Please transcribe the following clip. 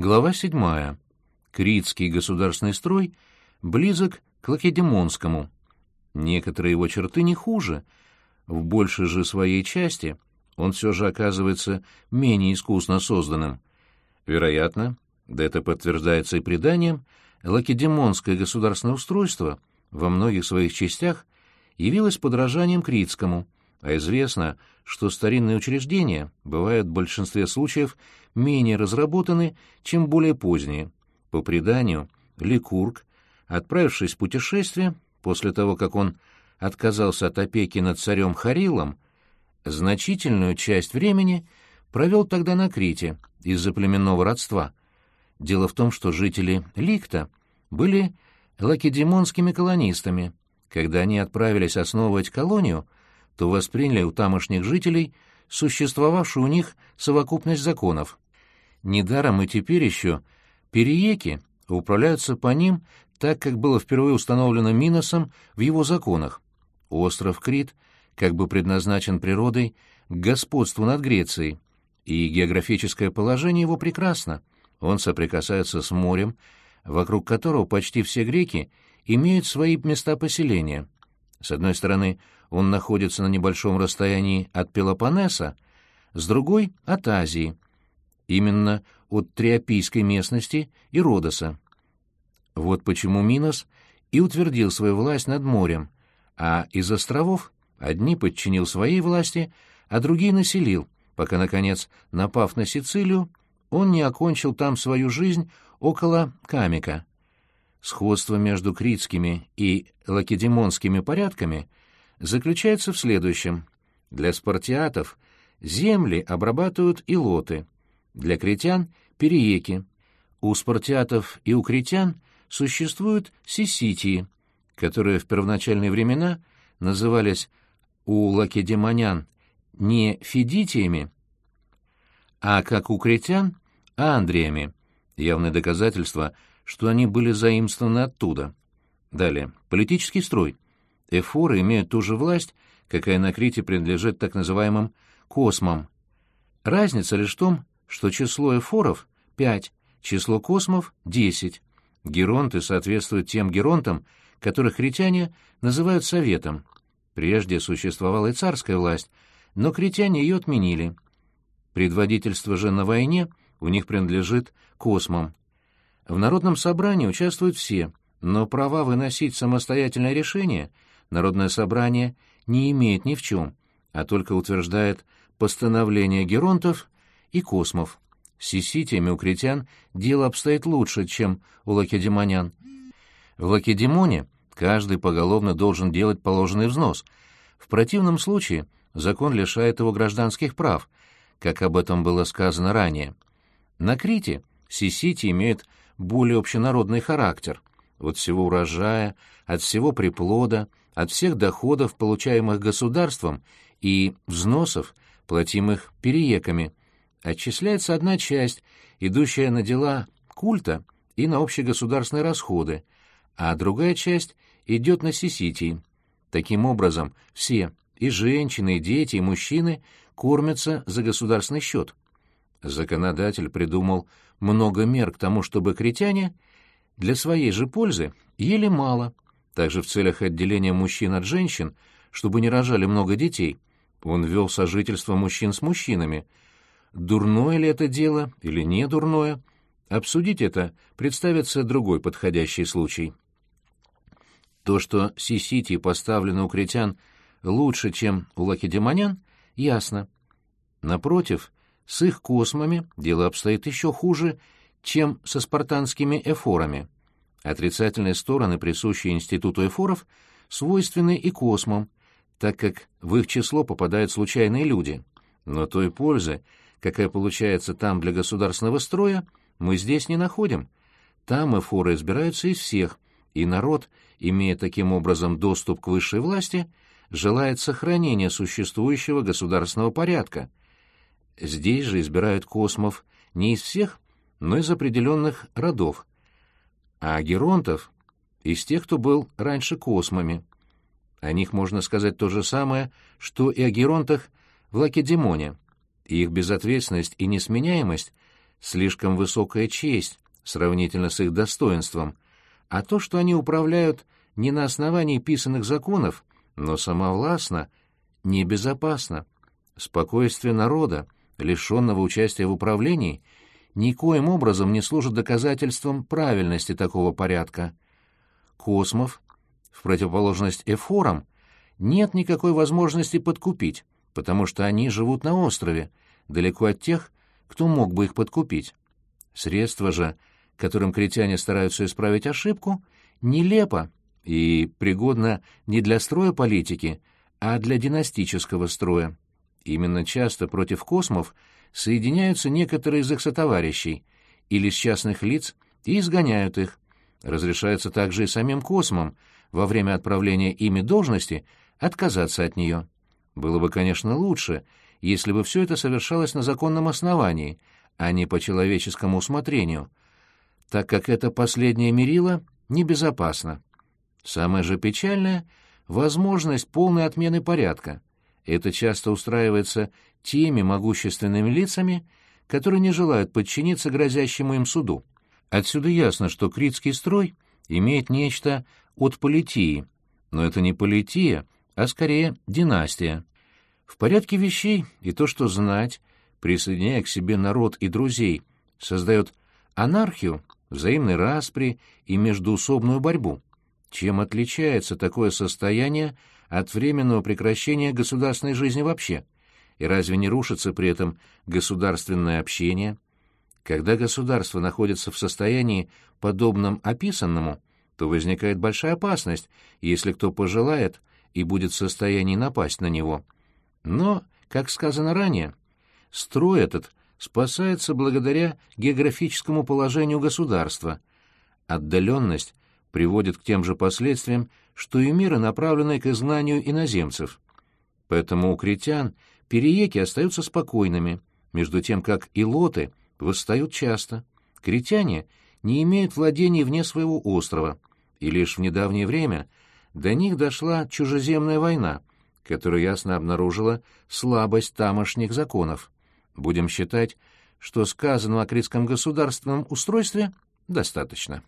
Глава 7. Критский государственный строй близок к Лакедемонскому. Некоторые его черты не хуже. В большей же своей части он все же оказывается менее искусно созданным. Вероятно, да это подтверждается и преданием, Лакедемонское государственное устройство во многих своих частях явилось подражанием критскому, а известно, что старинные учреждения бывают в большинстве случаев менее разработаны, чем более поздние. По преданию, Ликург, отправившись в путешествие, после того, как он отказался от опеки над царем Харилом, значительную часть времени провел тогда на Крите из-за племенного родства. Дело в том, что жители Ликта были лакедемонскими колонистами. Когда они отправились основывать колонию, то восприняли у тамошних жителей существовавшую у них совокупность законов. Недаром и теперь еще перееки управляются по ним так, как было впервые установлено Миносом в его законах. Остров Крит как бы предназначен природой к господству над Грецией, и географическое положение его прекрасно. Он соприкасается с морем, вокруг которого почти все греки имеют свои места поселения. С одной стороны, он находится на небольшом расстоянии от Пелопоннеса, с другой — от Азии, именно от Триопийской местности и Родоса. Вот почему Минос и утвердил свою власть над морем, а из островов одни подчинил своей власти, а другие населил, пока, наконец, напав на Сицилию, он не окончил там свою жизнь около Камика. Сходство между критскими и лакедемонскими порядками заключается в следующем. Для спартиатов земли обрабатывают илоты, для критян — перееки. У спартиатов и у критян существуют сиситии, которые в первоначальные времена назывались у лакедемонян не фидитиями, а, как у критян, андриями, явное доказательство, что они были заимствованы оттуда. Далее. Политический строй. Эфоры имеют ту же власть, какая на Крите принадлежит так называемым космам. Разница лишь в том, что число эфоров — пять, число космов — десять. Геронты соответствуют тем геронтам, которых критяне называют советом. Прежде существовала и царская власть, но критяне ее отменили. Предводительство же на войне у них принадлежит космам. В народном собрании участвуют все, но права выносить самостоятельное решение народное собрание не имеет ни в чем, а только утверждает постановление геронтов и космов. С сиситиями у критян дело обстоит лучше, чем у лакедемонян. В Лакедемоне каждый поголовно должен делать положенный взнос. В противном случае закон лишает его гражданских прав, как об этом было сказано ранее. На Крите сисити имеют более общенародный характер. От всего урожая, от всего приплода, от всех доходов, получаемых государством, и взносов, платимых перееками, отчисляется одна часть, идущая на дела культа и на общегосударственные расходы, а другая часть идет на сиситии. Таким образом, все, и женщины, и дети, и мужчины, кормятся за государственный счет. Законодатель придумал много мер к тому, чтобы критяне для своей же пользы ели мало, также в целях отделения мужчин от женщин, чтобы не рожали много детей. Он вел сожительство мужчин с мужчинами. Дурное ли это дело или не дурное? Обсудить это представится другой подходящий случай. То, что Сисити поставлено у критян лучше, чем у лакедемонян, ясно. Напротив, с их космами дело обстоит еще хуже, чем со спартанскими эфорами. Отрицательные стороны, присущие институту эфоров, свойственны и космам, так как в их число попадают случайные люди. Но той пользы, какая получается там для государственного строя, мы здесь не находим. Там эфоры избираются из всех, и народ, имея таким образом доступ к высшей власти, желает сохранения существующего государственного порядка. Здесь же избирают космов не из всех, но из определенных родов, а геронтов — из тех, кто был раньше космами. О них можно сказать то же самое, что и о геронтах в Лакедемоне. Их безответственность и несменяемость слишком высокая честь сравнительно с их достоинством, а то, что они управляют не на основании писанных законов, но самовластно, небезопасно. Спокойствие народа, лишенного участия в управлении, никоим образом не служит доказательством правильности такого порядка. Космов, в противоположность эфорам, нет никакой возможности подкупить, потому что они живут на острове, далеко от тех, кто мог бы их подкупить. Средства же, которым критяне стараются исправить ошибку, нелепо и пригодно не для строя политики, а для династического строя. Именно часто против космов соединяются некоторые из их сотоварищей или с частных лиц и изгоняют их. Разрешается также и самим космам во время отправления ими должности отказаться от нее. Было бы, конечно, лучше, если бы все это совершалось на законном основании, а не по человеческому усмотрению, так как это последнее мерило небезопасно. Самое же печальное — возможность полной отмены порядка. Это часто устраивается теми могущественными лицами, которые не желают подчиниться грозящему им суду. Отсюда ясно, что критский строй имеет нечто от политии, но это не полития, а скорее династия. В порядке вещей и то, что знать, присоединяя к себе народ и друзей, создает анархию, взаимной распри и междуусобную борьбу. Чем отличается такое состояние от временного прекращения государственной жизни вообще? И разве не рушится при этом государственное общение? Когда государство находится в состоянии, подобном описанному, то возникает большая опасность, если кто пожелает и будет в состоянии напасть на него. Но, как сказано ранее, строй этот спасается благодаря географическому положению государства. Отдаленность приводит к тем же последствиям, что и меры, направленные к изгнанию иноземцев. Поэтому у критян перееки остаются спокойными, между тем как и лоты восстают часто. Критяне не имеют владений вне своего острова, и лишь в недавнее время до них дошла чужеземная война, которая ясно обнаружила слабость тамошних законов. Будем считать, что сказанного о критском государственном устройстве достаточно.